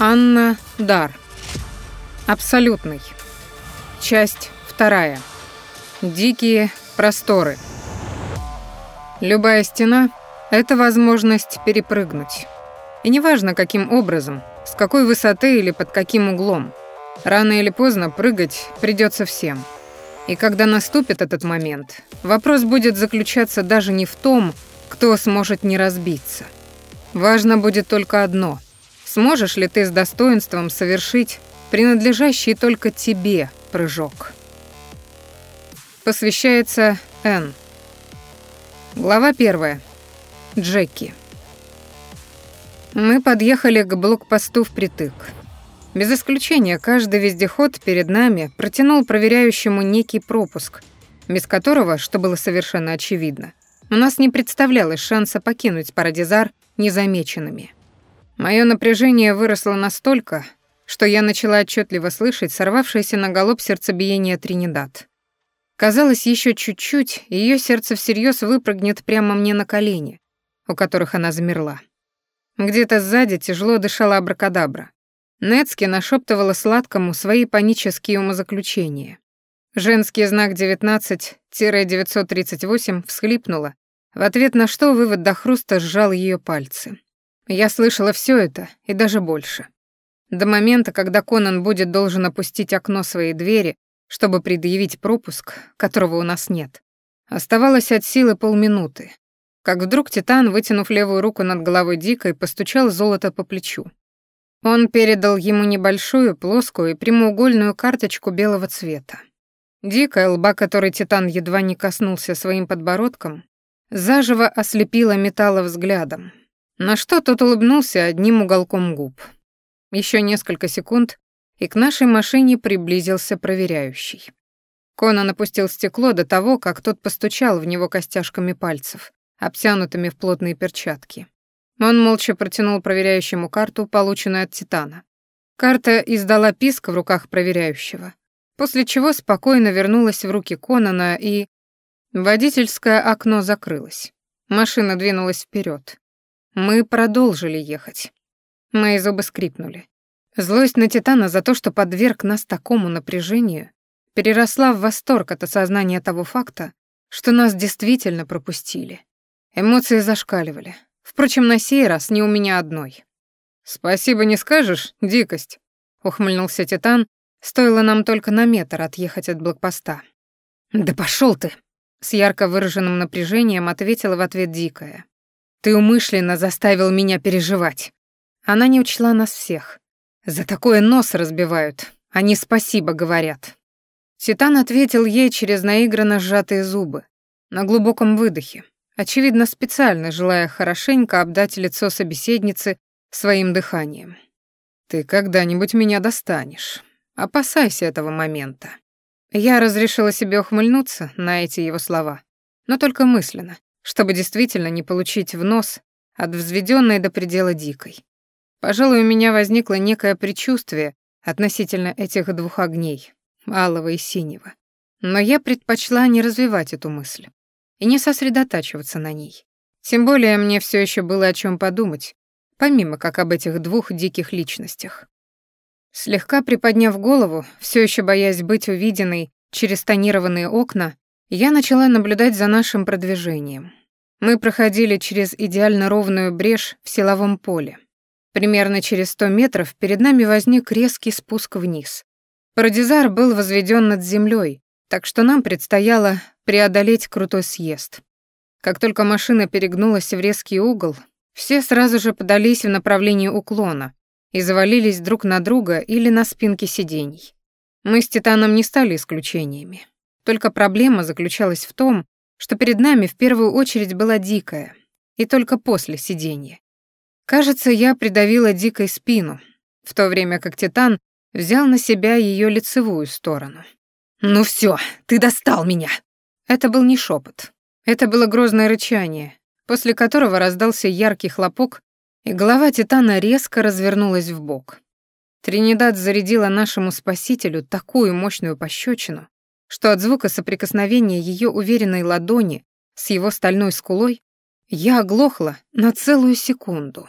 Анна Дар. Абсолютный. Часть вторая. Дикие просторы. Любая стена — это возможность перепрыгнуть. И неважно, каким образом, с какой высоты или под каким углом, рано или поздно прыгать придется всем. И когда наступит этот момент, вопрос будет заключаться даже не в том, кто сможет не разбиться. Важно будет только одно — Сможешь ли ты с достоинством совершить принадлежащий только тебе прыжок? Посвящается Н. Глава первая. Джеки. Мы подъехали к блокпосту впритык. Без исключения, каждый вездеход перед нами протянул проверяющему некий пропуск, без которого, что было совершенно очевидно, у нас не представлялось шанса покинуть Парадизар незамеченными. Мое напряжение выросло настолько, что я начала отчетливо слышать сорвавшееся на голоб сердцебиение Тринидад. Казалось, еще чуть-чуть, и ее сердце всерьез выпрыгнет прямо мне на колени, у которых она замерла. Где-то сзади тяжело дышала абракадабра. Нецки нашептывала сладкому свои панические умозаключения. Женский знак 19-938 всхлипнула, в ответ на что вывод до хруста сжал ее пальцы. Я слышала все это и даже больше. До момента, когда Конан будет должен опустить окно своей двери, чтобы предъявить пропуск, которого у нас нет, оставалось от силы полминуты, как вдруг Титан, вытянув левую руку над головой Дикой, постучал золото по плечу. Он передал ему небольшую, плоскую и прямоугольную карточку белого цвета. Дикая лба, которой Титан едва не коснулся своим подбородком, заживо ослепила металла взглядом, на что тот улыбнулся одним уголком губ. Еще несколько секунд, и к нашей машине приблизился проверяющий. Конан опустил стекло до того, как тот постучал в него костяшками пальцев, обтянутыми в плотные перчатки. Он молча протянул проверяющему карту, полученную от Титана. Карта издала писк в руках проверяющего, после чего спокойно вернулась в руки Конана и... Водительское окно закрылось. Машина двинулась вперед. Мы продолжили ехать. Мои зубы скрипнули. Злость на Титана за то, что подверг нас такому напряжению, переросла в восторг от осознания того факта, что нас действительно пропустили. Эмоции зашкаливали. Впрочем, на сей раз не у меня одной. «Спасибо не скажешь, дикость», — ухмыльнулся Титан, стоило нам только на метр отъехать от блокпоста. «Да пошел ты!» — с ярко выраженным напряжением ответила в ответ Дикая. Ты умышленно заставил меня переживать. Она не учла нас всех. За такое нос разбивают, они спасибо говорят. Титан ответил ей через наигранно сжатые зубы, на глубоком выдохе, очевидно, специально желая хорошенько обдать лицо собеседницы своим дыханием. «Ты когда-нибудь меня достанешь. Опасайся этого момента». Я разрешила себе ухмыльнуться на эти его слова, но только мысленно, чтобы действительно не получить в нос от взведенной до предела дикой. Пожалуй, у меня возникло некое предчувствие относительно этих двух огней, алого и синего. Но я предпочла не развивать эту мысль и не сосредотачиваться на ней. Тем более мне все еще было о чем подумать, помимо как об этих двух диких личностях. Слегка приподняв голову, все еще боясь быть увиденной через тонированные окна, я начала наблюдать за нашим продвижением. Мы проходили через идеально ровную брешь в силовом поле. Примерно через 100 метров перед нами возник резкий спуск вниз. Парадизар был возведен над землей, так что нам предстояло преодолеть крутой съезд. Как только машина перегнулась в резкий угол, все сразу же подались в направлении уклона и завалились друг на друга или на спинки сидений. Мы с Титаном не стали исключениями. Только проблема заключалась в том, что перед нами в первую очередь была дикая, и только после сиденья. Кажется, я придавила дикой спину, в то время как Титан взял на себя ее лицевую сторону. «Ну все, ты достал меня!» Это был не шепот. Это было грозное рычание, после которого раздался яркий хлопок, и голова Титана резко развернулась в бок. Тринидад зарядила нашему спасителю такую мощную пощечину, что от звука соприкосновения ее уверенной ладони с его стальной скулой я оглохла на целую секунду.